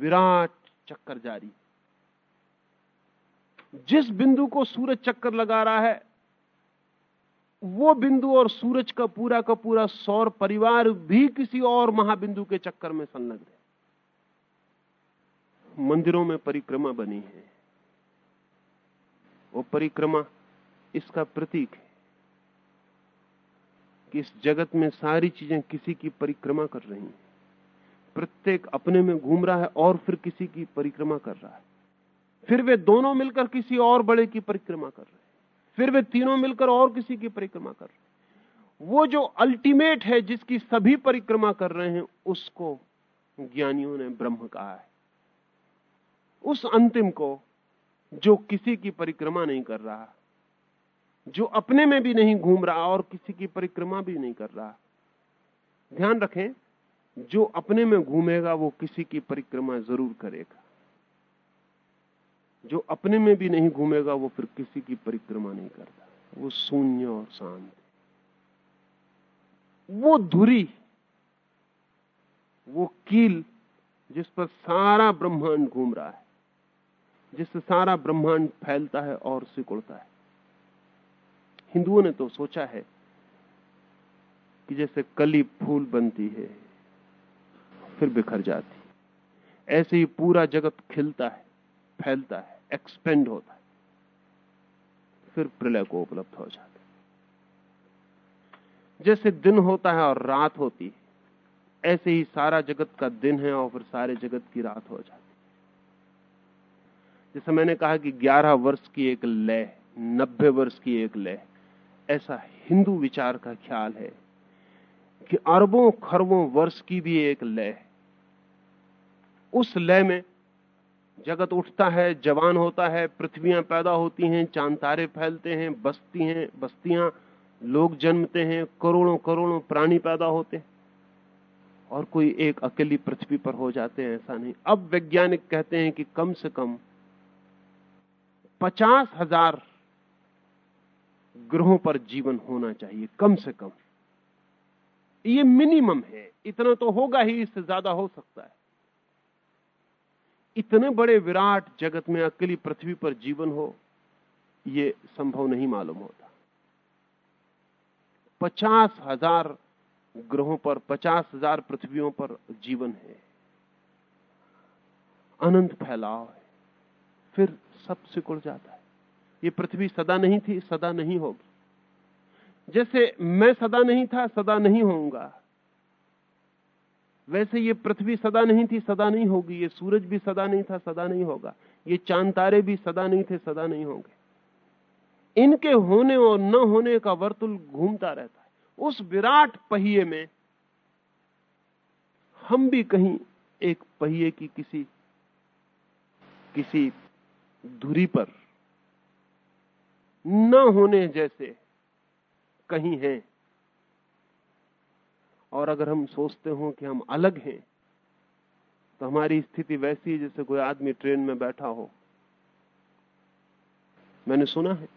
विराट चक्कर जारी। जिस बिंदु को सूरज चक्कर लगा रहा है, वो बिंदु और सूरज का पूरा का पूरा सौर परिवार भी किसी और महाबिंदु के चक्कर में संलग्न है। मंदिरों में परिक्रमा बनी है। वो परिक्रमा इसका प्रतीक है कि इस जगत में सारी चीज़ें किसी की परिक्रमा कर रही हैं। प्रत्येक अपने में घूम रहा है और फिर किसी की परिक्रमा कर रहा है। फिर वे दोनों मिलकर किसी और बड़े की परिक्रमा कर रहे हैं। फिर वे तीनों मिलकर और किसी की परिक्रमा कर रहे हैं। वो जो अल्टीमेट है, जिसकी सभी परिक्रमा कर रहे हैं, उसको ज्ञानियों ने ब्रह्म कहा है। उस अंतिम को जो किसी की परिक्रमा नहीं कर रहा, जो अपने में भी नहीं घूम रहा और किसी की परिक्रमा भी नहीं कर रहा। ध्यान रखें जो अपने में घूमेगा, वो किसी की परिक्रमा ज़रूर करेगा। जो अपने में भी नहीं घूमेगा, वो फिर किसी की परिक्रमा नहीं करता। वो शून्य और शांत वो धुरी, वो कील, जिस पर सारा ब्रह्मांड घूम रहा है, जिससे सारा ब्रह्मांड फैलता है और सिकुड़ता है। हिंदुओं ने तो सोचा है कि जैसे कली फूल बनती है फिर बिखर जाती। ऐसे ही पूरा जगत खिलता है, फैलता है एक्सपेंड होता है। फिर प्रलय को उपलब्ध हो जाता है। जैसे दिन होता है और रात होती है, ऐसे ही सारा जगत का दिन है और फिर सारे जगत की रात हो जाती जैसे मैंने कहा कि 11 वर्ष की एक लय 90 वर्ष की एक लय, ऐसा हिंदू विचार का ख्याल है कि अरबों खरबों वर्ष की भी एक लय है। उस लय में जगत उठता है, जवान होता है, पृथ्वियाँ पैदा होती हैं, चाँद तारे फैलते हैं, बस्ती हैं, बस्तियाँ लोग जन्मते हैं, करोड़ों करोड़ों प्राणी पैदा होते हैं और कोई एक अकेली पृथ्वी पर हो जाते हैं, ऐसा नहीं। अब वैज्ञानिक कहते हैं कि कम से कम पचास हज़ार ग्रहों पर जीवन होना चाहिए, कम से कम। ये मिनिमम है। इतना तो होगा ही, इससे ज़्यादा हो सकता है। इतने बड़े विराट जगत में अकेली पृथ्वी पर जीवन हो यह संभव नहीं मालूम होता। पचास हज़ार ग्रहों पर, पचास हज़ार पृथ्वियों पर जीवन है। अनंत फैलाव है। फिर सब सिकुड़ जाता है। ये पृथ्वी सदा नहीं थी, सदा नहीं होगी। जैसे मैं सदा नहीं था, सदा नहीं होऊँगा। वैसे ये पृथ्वी सदा नहीं थी, सदा नहीं होगी। ये सूरज भी सदा नहीं था, सदा नहीं होगा। ये चाँद तारे भी सदा नहीं थे, सदा नहीं होंगे। इनके होने और न होने का वर्तुल घूमता रहता है। उस विराट पहिए में हम भी कहीं एक पहिए की किसी किसी धुरी पर न होने जैसे कहीं हैं। और अगर हम सोचते हो कि हम अलग हैं तो हमारी स्थिति वैसी है जैसे कोई आदमी ट्रेन में बैठा हो। मैंने सुना है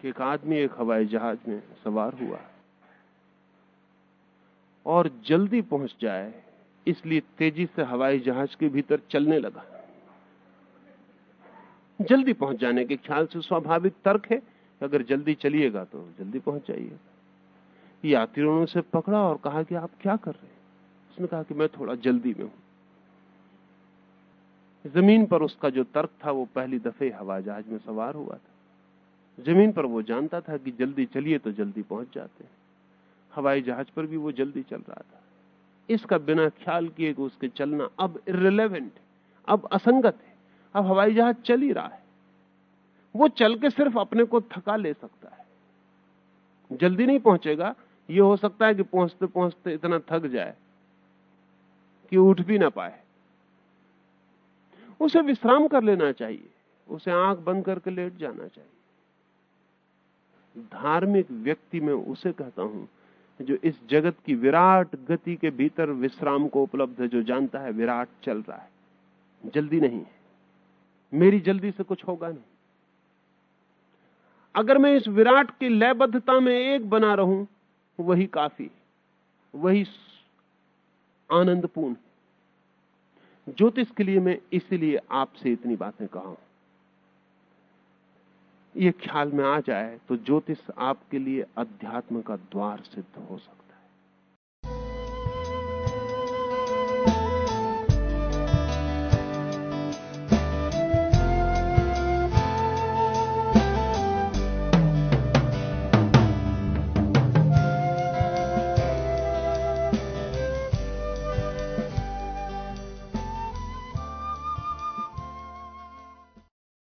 कि एक आदमी एक हवाई जहाज़ में सवार हुआ और जल्दी पहुँच जाए, इसलिए तेज़ी से हवाई जहाज़ के भीतर चलने लगा। जल्दी पहुँच जाने के ख्याल से स्वाभाविक तर्क है अगर जल्दी चलिएगा तो जल्दी पहुँच जाइएगा यात्रियों ने उसे पकड़ा और कहा कि आप क्या कर रहे हैं? उसने कहा कि मैं थोड़ा जल्दी में हूँ। ज़मीन पर उसका जो तर्क था, वो पहली दफे हवाई जहाज़ में सवार हुआ था। ज़मीन पर वो जानता था कि जल्दी चलिए तो जल्दी पहुँच जाते हैं। हवाई जहाज़ पर भी वो जल्दी चल रहा था। इसका बिना ख्याल किए कि उसके चलना अब इरेलीवेंट अब असंगत है। अब हवाई जहाज़ चल ही रहा है। वो चल के सिर्फ़ अपने को थका ले सकता है। जल्दी नहीं पहुंचेगा। ये हो सकता है कि पहुँचते पहुँचते इतना थक जाए कि उठ भी ना पाए। उसे विश्राम कर लेना चाहिए। उसे आँख बंद करके लेट जाना चाहिए। धार्मिक व्यक्ति में उसे कहता हूँ, जो इस जगत की विराट गति के भीतर विश्राम को उपलब्ध है, जो जानता है विराट चल रहा है। जल्दी नहीं है। मेरी जल्दी से कुछ होगा नहीं। अगर मैं इस विराट की लयबद्धता में एक बना रहूँ, वही काफ़ी वही आनंदपूर्ण ज्योतिष के लिए मैं इसलिए आपसे इतनी बातें कहा ये ख्याल में आ जाए तो ज्योतिष आपके लिए अध्यात्म का द्वार सिद्ध हो सकता